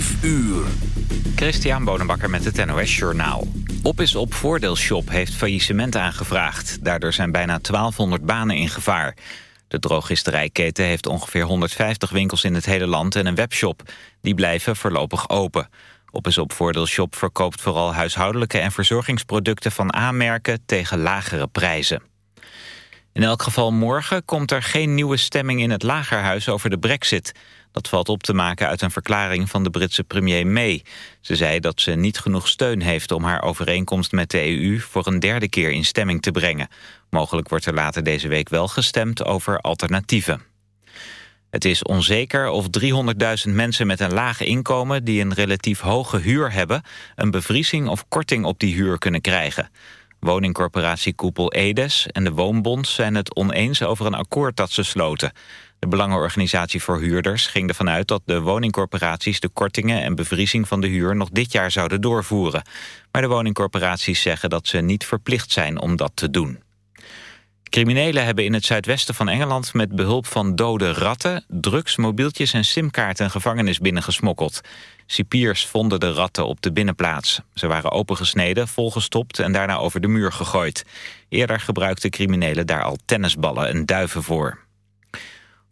5 uur. Christian Bonenbakker met het NOS Journaal. Op op Voordeelshop heeft faillissement aangevraagd. Daardoor zijn bijna 1200 banen in gevaar. De drogisterijketen heeft ongeveer 150 winkels in het hele land en een webshop. Die blijven voorlopig open. Op op Voordeelshop verkoopt vooral huishoudelijke en verzorgingsproducten van aanmerken tegen lagere prijzen. In elk geval morgen komt er geen nieuwe stemming in het Lagerhuis over de brexit. Dat valt op te maken uit een verklaring van de Britse premier May. Ze zei dat ze niet genoeg steun heeft om haar overeenkomst met de EU... voor een derde keer in stemming te brengen. Mogelijk wordt er later deze week wel gestemd over alternatieven. Het is onzeker of 300.000 mensen met een laag inkomen... die een relatief hoge huur hebben... een bevriezing of korting op die huur kunnen krijgen. Woningcorporatie Koepel Edes en de Woonbond zijn het oneens over een akkoord dat ze sloten. De Belangenorganisatie voor Huurders ging ervan uit dat de woningcorporaties de kortingen en bevriezing van de huur nog dit jaar zouden doorvoeren. Maar de woningcorporaties zeggen dat ze niet verplicht zijn om dat te doen. Criminelen hebben in het zuidwesten van Engeland met behulp van dode ratten, drugs, mobieltjes en simkaarten een gevangenis binnengesmokkeld. Cipiers vonden de ratten op de binnenplaats. Ze waren opengesneden, volgestopt en daarna over de muur gegooid. Eerder gebruikten criminelen daar al tennisballen en duiven voor.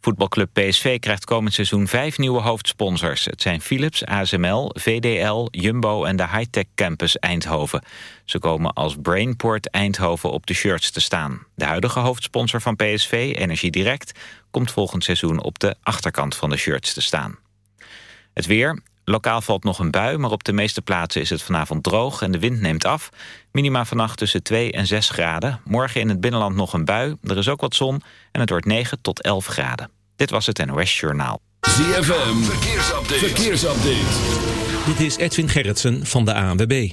Voetbalclub PSV krijgt komend seizoen vijf nieuwe hoofdsponsors. Het zijn Philips, ASML, VDL, Jumbo en de Hightech Campus Eindhoven. Ze komen als Brainport Eindhoven op de shirts te staan. De huidige hoofdsponsor van PSV, Energie Direct, komt volgend seizoen op de achterkant van de shirts te staan. Het weer. Lokaal valt nog een bui, maar op de meeste plaatsen is het vanavond droog en de wind neemt af. Minima vannacht tussen 2 en 6 graden. Morgen in het binnenland nog een bui, er is ook wat zon en het wordt 9 tot 11 graden. Dit was het NOS Journaal. ZFM, verkeersupdate. verkeersupdate. Dit is Edwin Gerritsen van de ANWB.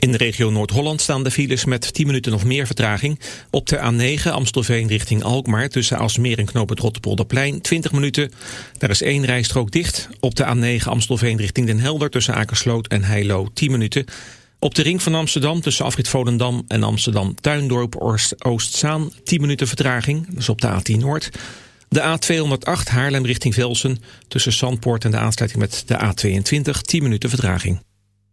In de regio Noord-Holland staan de files met 10 minuten nog meer vertraging. Op de A9 Amstelveen richting Alkmaar tussen Alsmeer en Knoop het Rotterpolderplein 20 minuten. Daar is één rijstrook dicht. Op de A9 Amstelveen richting Den Helder tussen Akersloot en Heilo 10 minuten. Op de ring van Amsterdam tussen Afrit Volendam en Amsterdam Tuindorp Oostzaan 10 minuten vertraging. Is op de A10 Noord. De A208 Haarlem richting Velsen tussen Zandpoort en de aansluiting met de A22 10 minuten vertraging.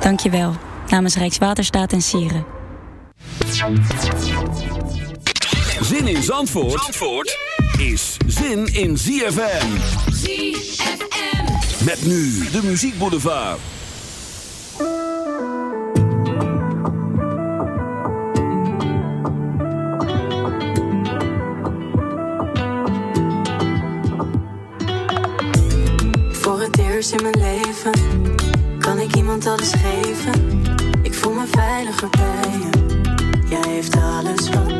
Dankjewel. Namens Rijkswaterstaat en Sieren. Zin in Zandvoort, Zandvoort is zin in ZFM. ZFM. Met nu de muziekboulevard. Voor het eerst in mijn leven kan ik iemand alles geven? Ik voel me veiliger bij je. Jij heeft alles wat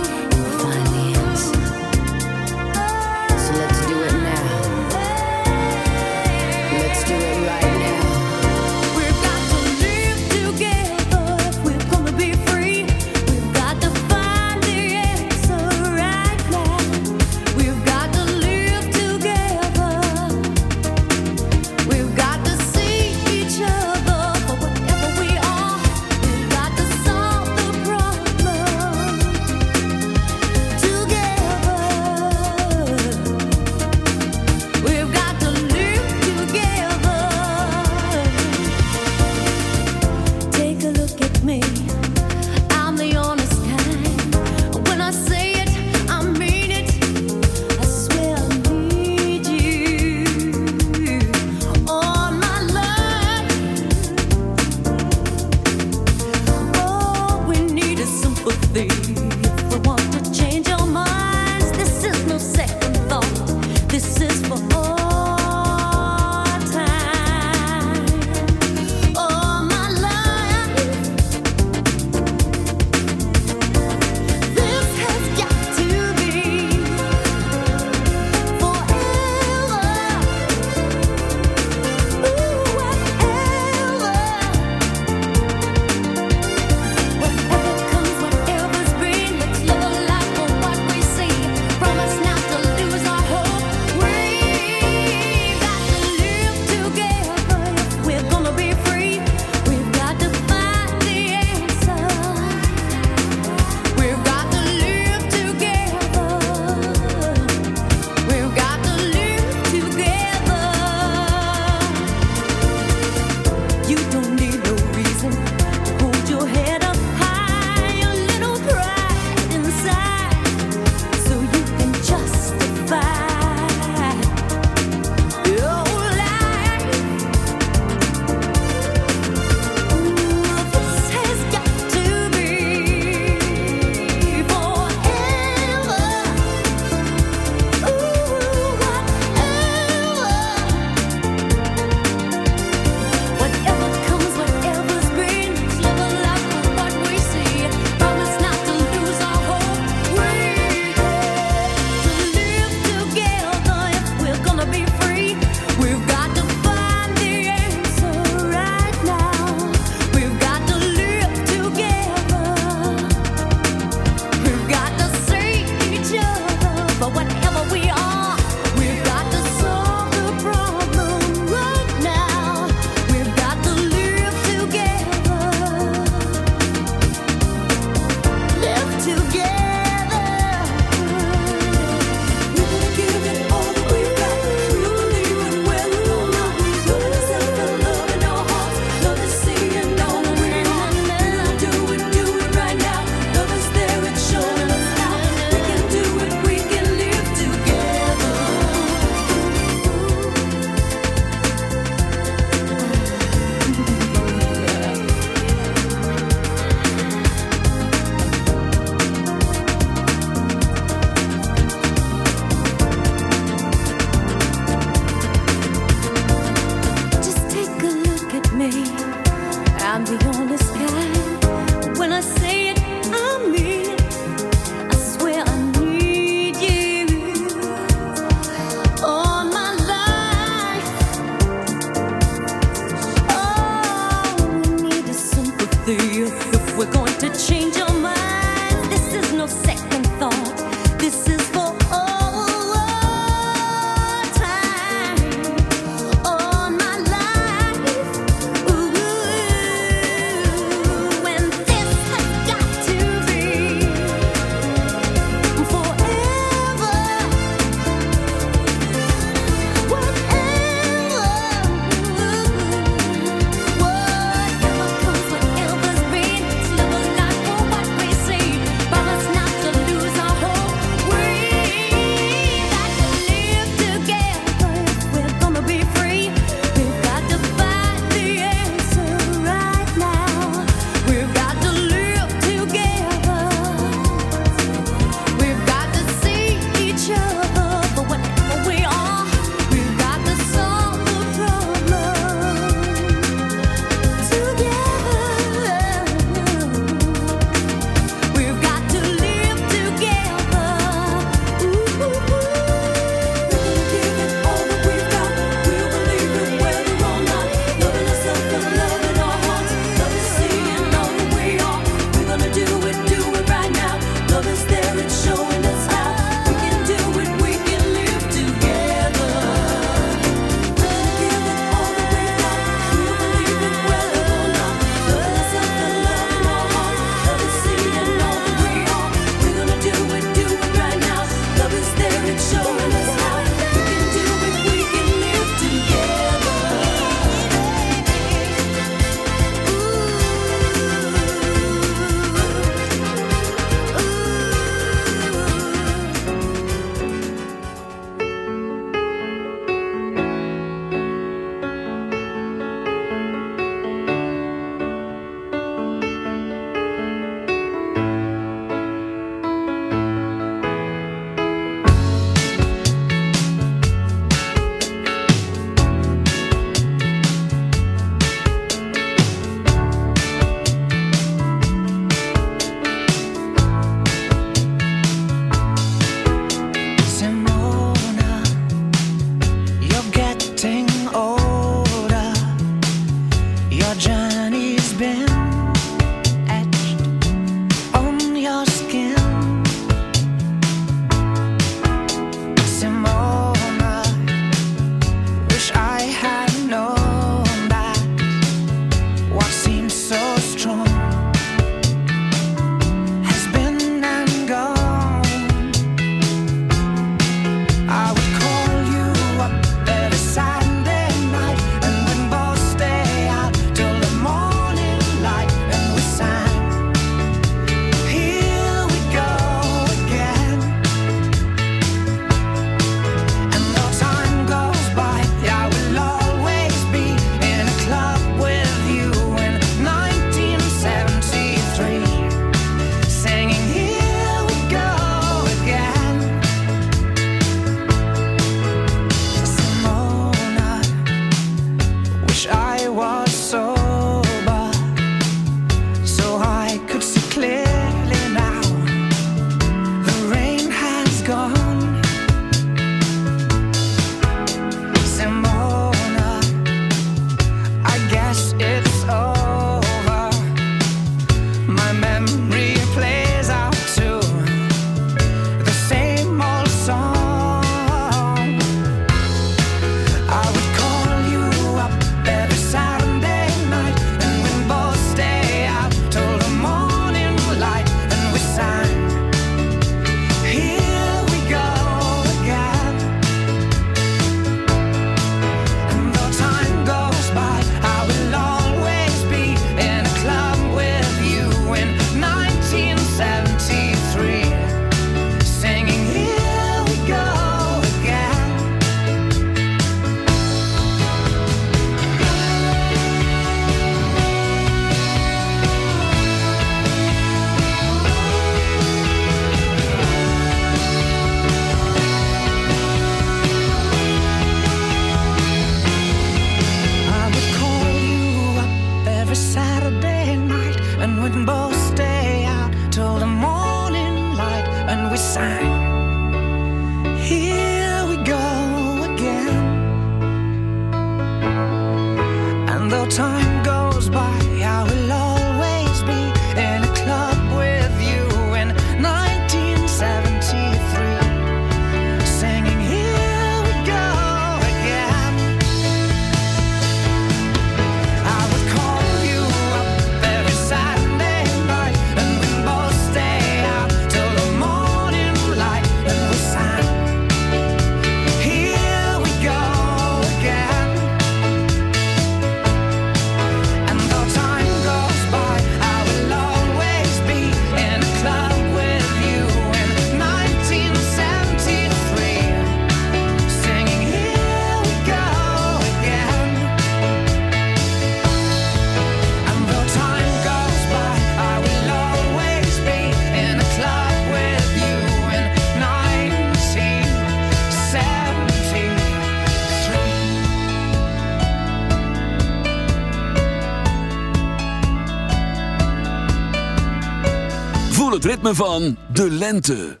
ritme van de lente.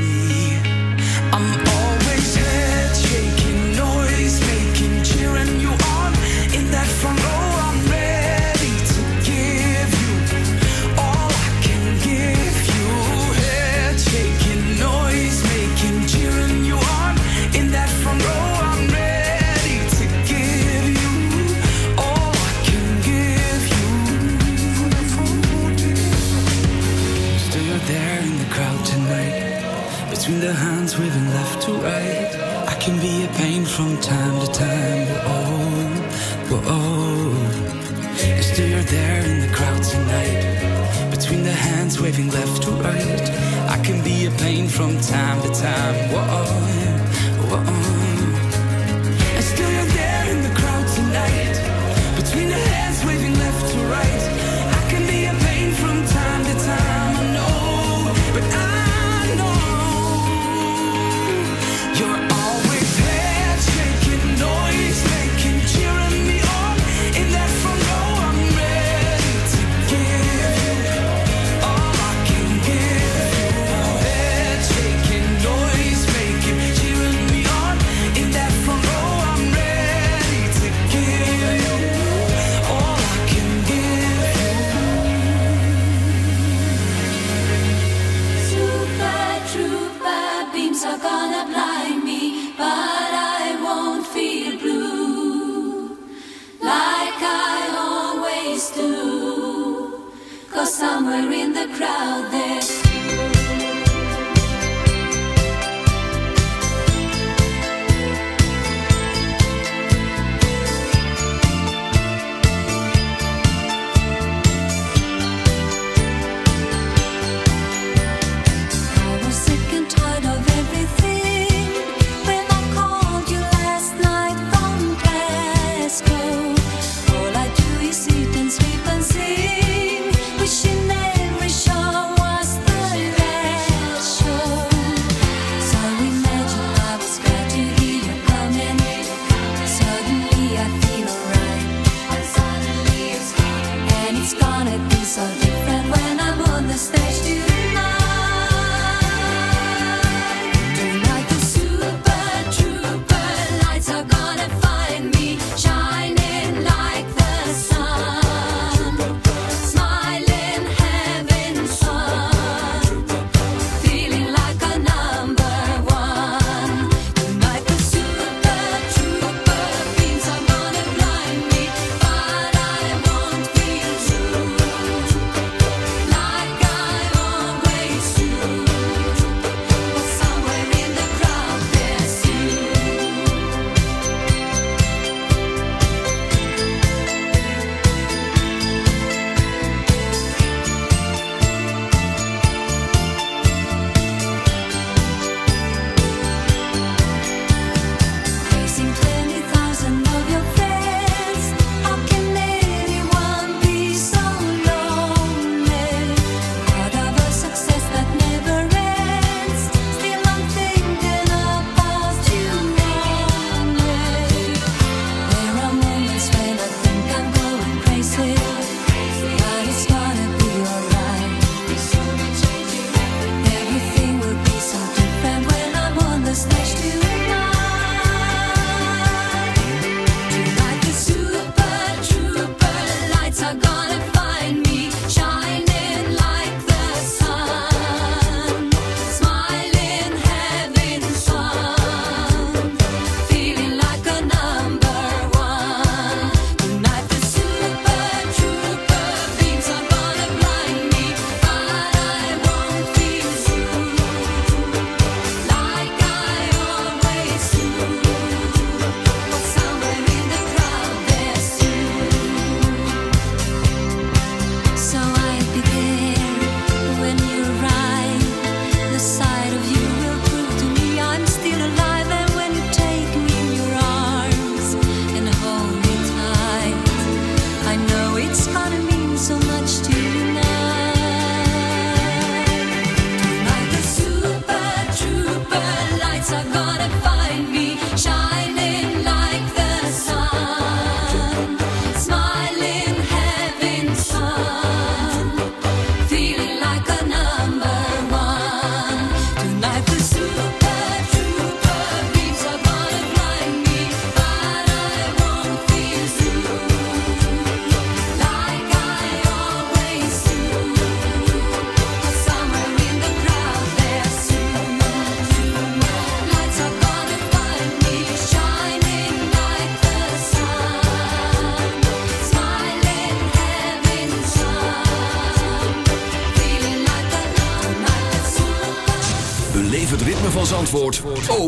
from time to time. We're old, we're old. And still you're there in the crowd tonight. Between the hands waving left to right. I can be a pain from time to time. Whoa, whoa.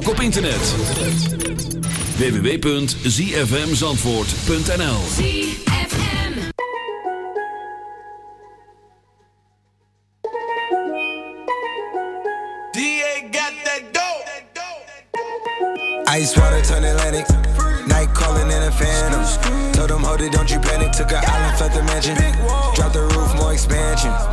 Ook op internet. www.zfmzandvoort.nl DA got that dope. Ice water turn Atlantic. Night calling in a phantom. Told them, hold it, don't you panic. Took a island, left the mansion. Drop the roof, more expansion.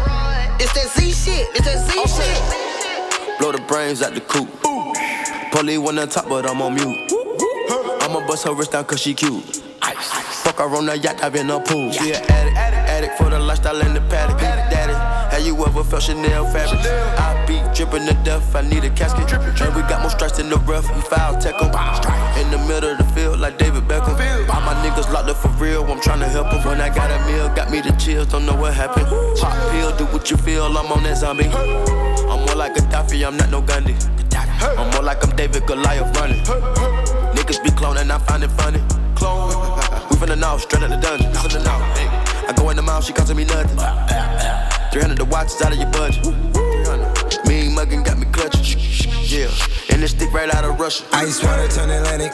It's that Z shit, it's that Z shit. Blow the brains out the coop. Polly one on top, but I'm on mute. I'ma bust her wrist down cause she cute. Fuck her on the yacht, I've been a pool. She an addict, addict, addict for the lifestyle in the paddock. Daddy, have you ever felt Chanel fabric? I be dripping to death, I need a casket. And we got more strikes in the rough, we foul tech 'em. In the middle tryna help 'em. When I got a meal, got me the chills, don't know what happened. Pop pill, do what you feel, I'm on that zombie. I'm more like a Gaddafi, I'm not no Gandhi. I'm more like I'm David Goliath running. Niggas be cloning, I find it funny. Clone. We finna know, straight out the dungeon. I go in the mouth, she costing me nothing. 300 the watch is out of your budget. 300. Mean muggin' got me clutching. Yeah. And this stick right out of Russia. Ice water turn Atlantic.